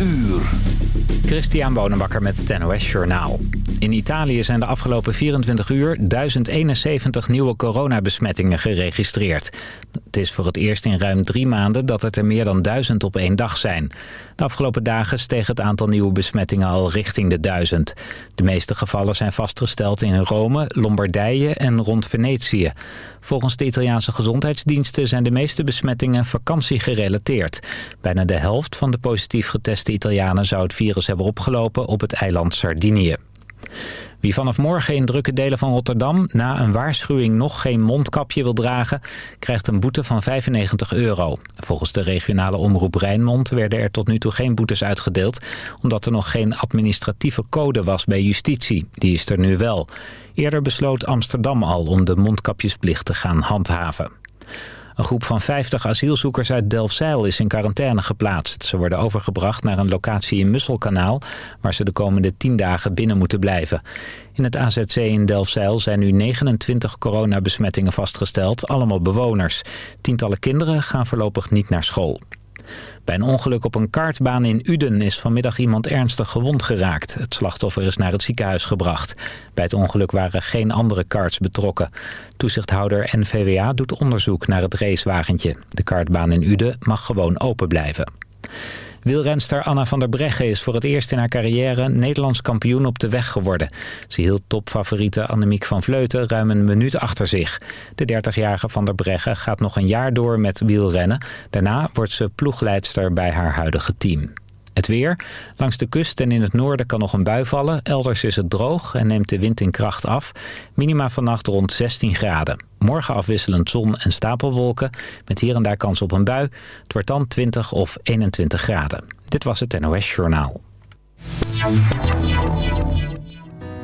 uur. Christian Bonenbakker met het NOS Journaal. In Italië zijn de afgelopen 24 uur 1071 nieuwe coronabesmettingen geregistreerd. Het is voor het eerst in ruim drie maanden dat het er meer dan 1000 op één dag zijn. De afgelopen dagen steeg het aantal nieuwe besmettingen al richting de 1000. De meeste gevallen zijn vastgesteld in Rome, Lombardije en rond Venetië. Volgens de Italiaanse gezondheidsdiensten zijn de meeste besmettingen vakantiegerelateerd. Bijna de helft van de positief geteste Italianen zou het virus hebben opgelopen op het eiland Sardinië. Wie vanaf morgen in drukke delen van Rotterdam na een waarschuwing nog geen mondkapje wil dragen, krijgt een boete van 95 euro. Volgens de regionale omroep Rijnmond werden er tot nu toe geen boetes uitgedeeld, omdat er nog geen administratieve code was bij justitie. Die is er nu wel. Eerder besloot Amsterdam al om de mondkapjesplicht te gaan handhaven. Een groep van 50 asielzoekers uit Delfzijl is in quarantaine geplaatst. Ze worden overgebracht naar een locatie in Musselkanaal... waar ze de komende 10 dagen binnen moeten blijven. In het AZC in Delfzijl zijn nu 29 coronabesmettingen vastgesteld, allemaal bewoners. Tientallen kinderen gaan voorlopig niet naar school. Bij een ongeluk op een kartbaan in Uden is vanmiddag iemand ernstig gewond geraakt. Het slachtoffer is naar het ziekenhuis gebracht. Bij het ongeluk waren geen andere karts betrokken. Toezichthouder NVWA doet onderzoek naar het racewagentje. De kartbaan in Uden mag gewoon open blijven. Wielrenster Anna van der Breggen is voor het eerst in haar carrière Nederlands kampioen op de weg geworden. Ze hield topfavoriete Annemiek van Vleuten ruim een minuut achter zich. De 30-jarige van der Breggen gaat nog een jaar door met wielrennen. Daarna wordt ze ploegleidster bij haar huidige team. Het weer. Langs de kust en in het noorden kan nog een bui vallen. Elders is het droog en neemt de wind in kracht af. Minima vannacht rond 16 graden. Morgen afwisselend zon en stapelwolken. Met hier en daar kans op een bui. Het wordt dan 20 of 21 graden. Dit was het NOS Journaal.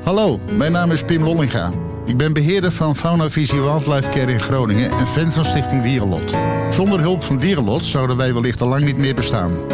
Hallo, mijn naam is Pim Lollinga. Ik ben beheerder van Fauna Visie Wildlife Care in Groningen en fan van Stichting Dierenlot. Zonder hulp van Dierenlot zouden wij wellicht al lang niet meer bestaan.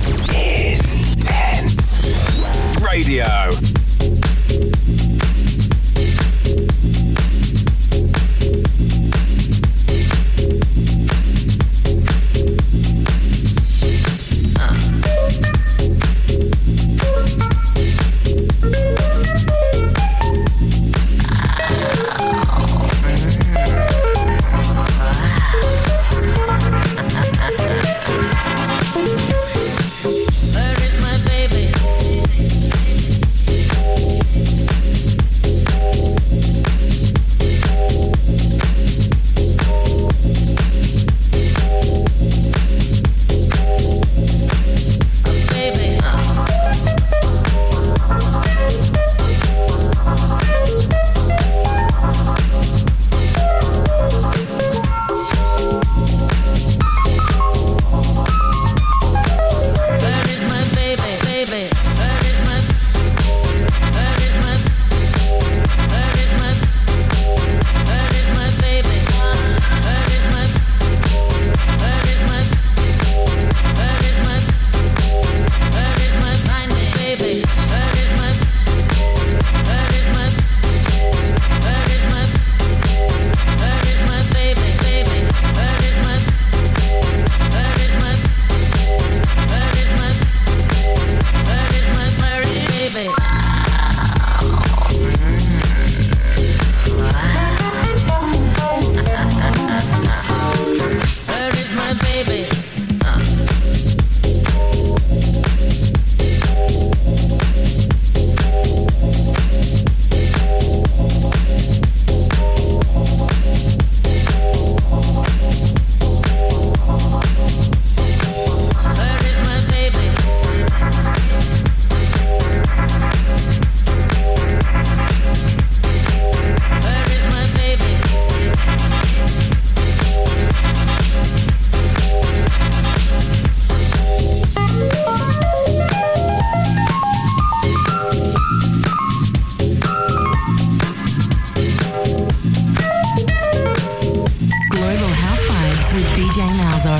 Intense radio. With DJ Malzo.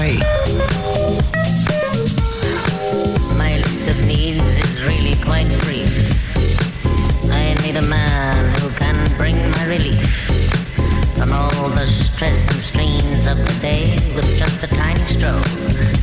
My list of needs is really quite brief. I need a man who can bring my relief from all the stress and strains of the day with just a tiny stroke.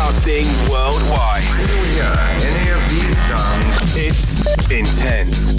broadcasting worldwide. It's intense.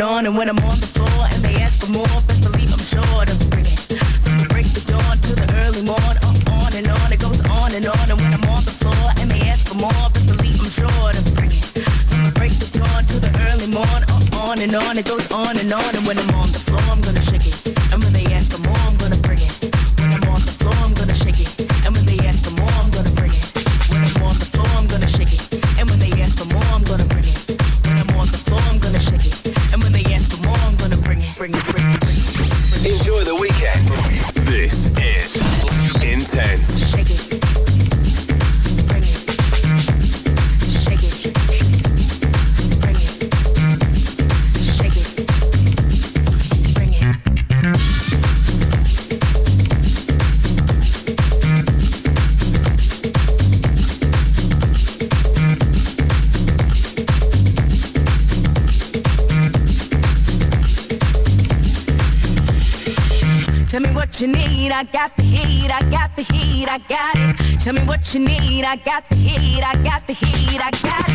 on. And when I'm on Shake it. Tell me what you need. I got the heat. I got the heat. I got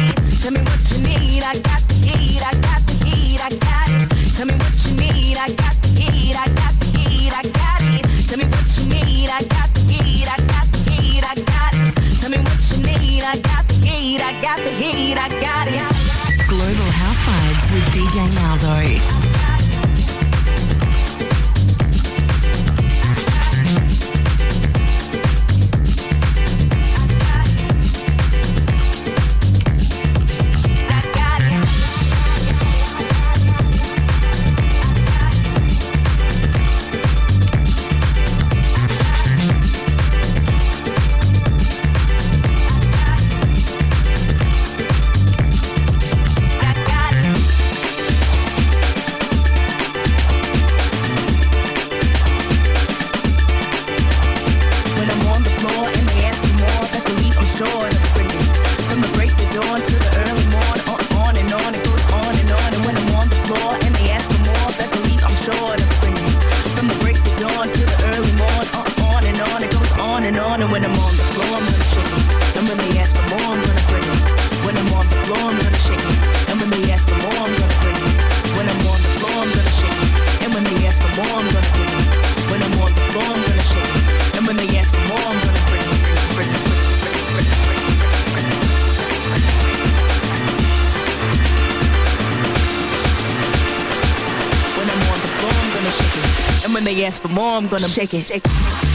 more I'm gonna shake it. Shake it.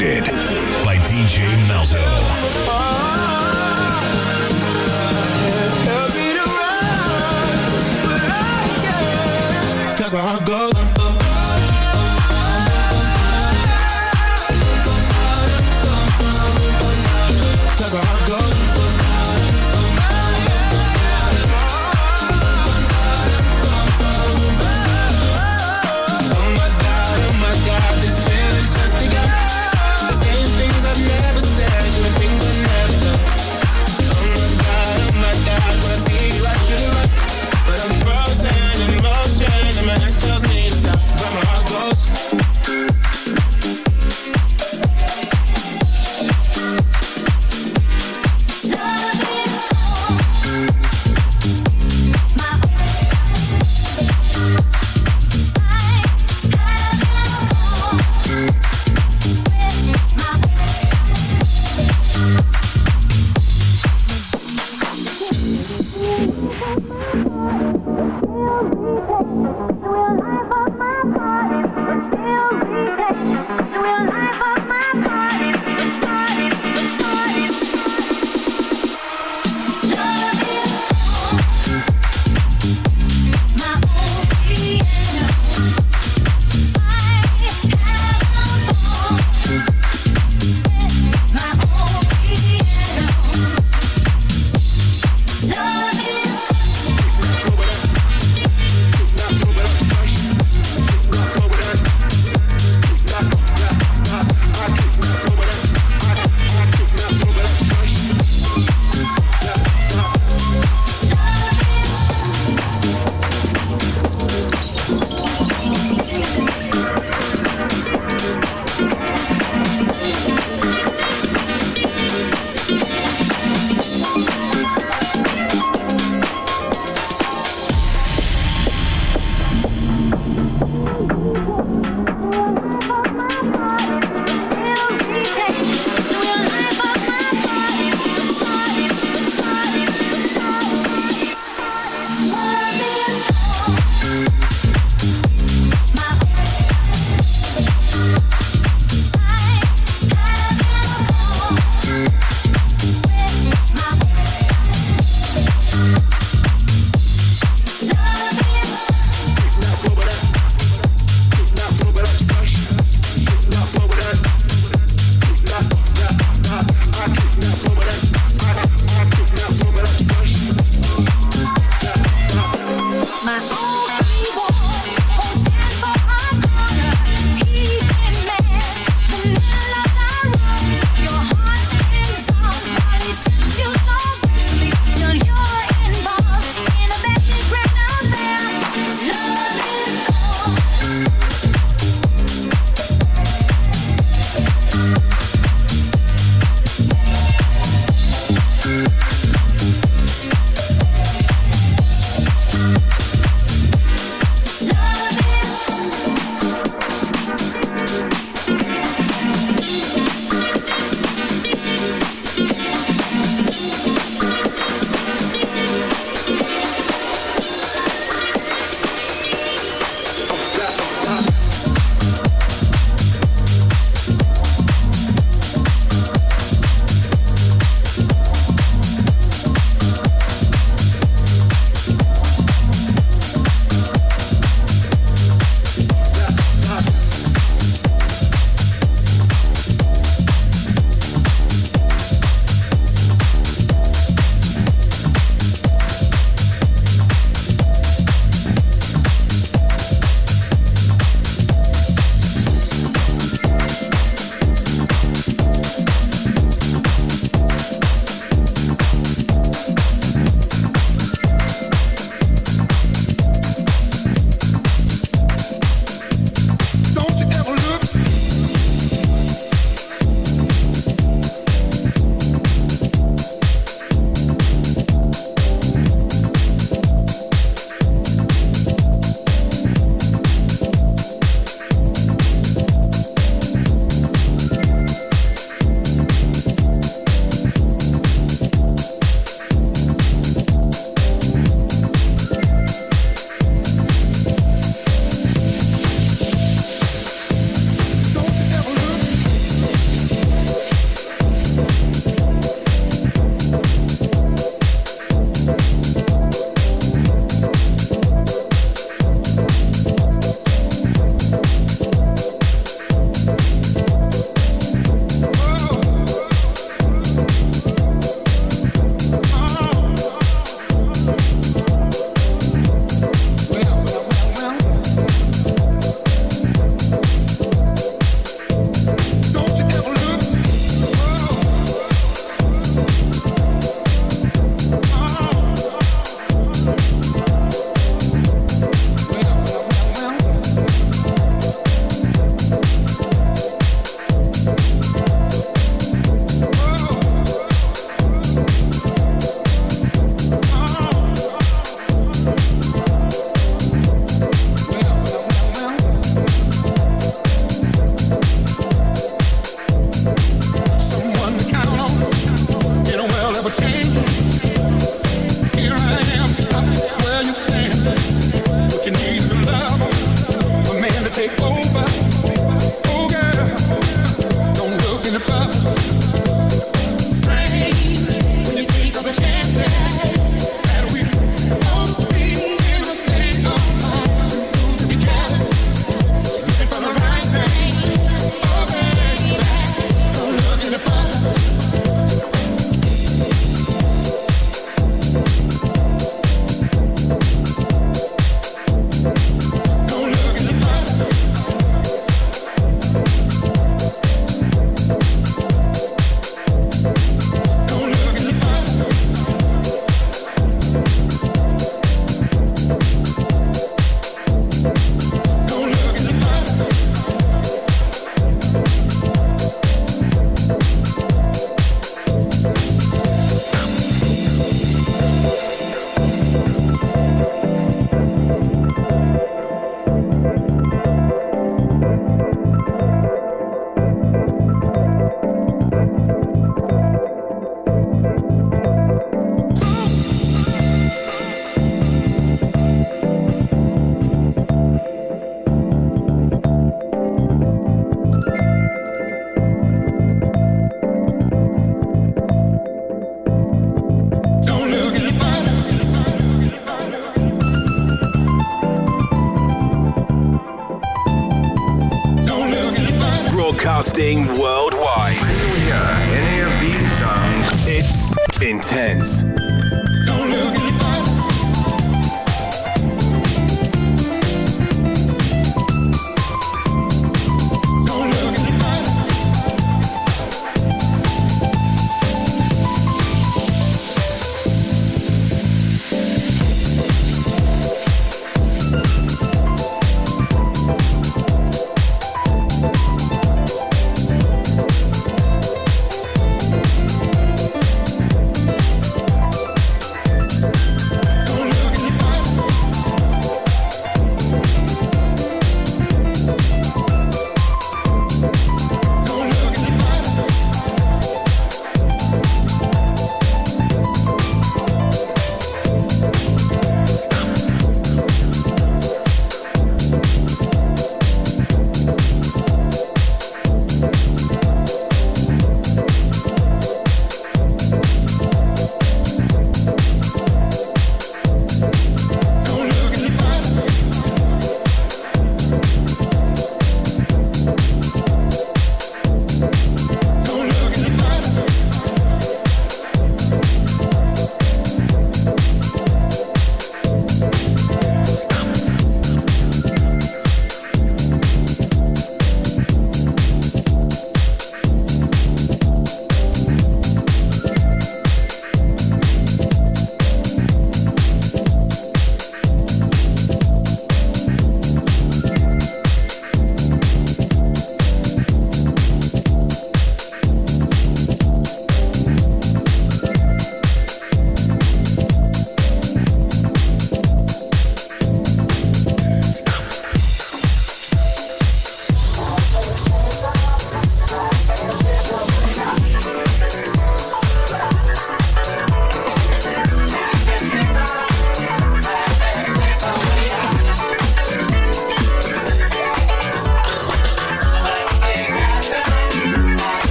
Hosted by DJ Malzo.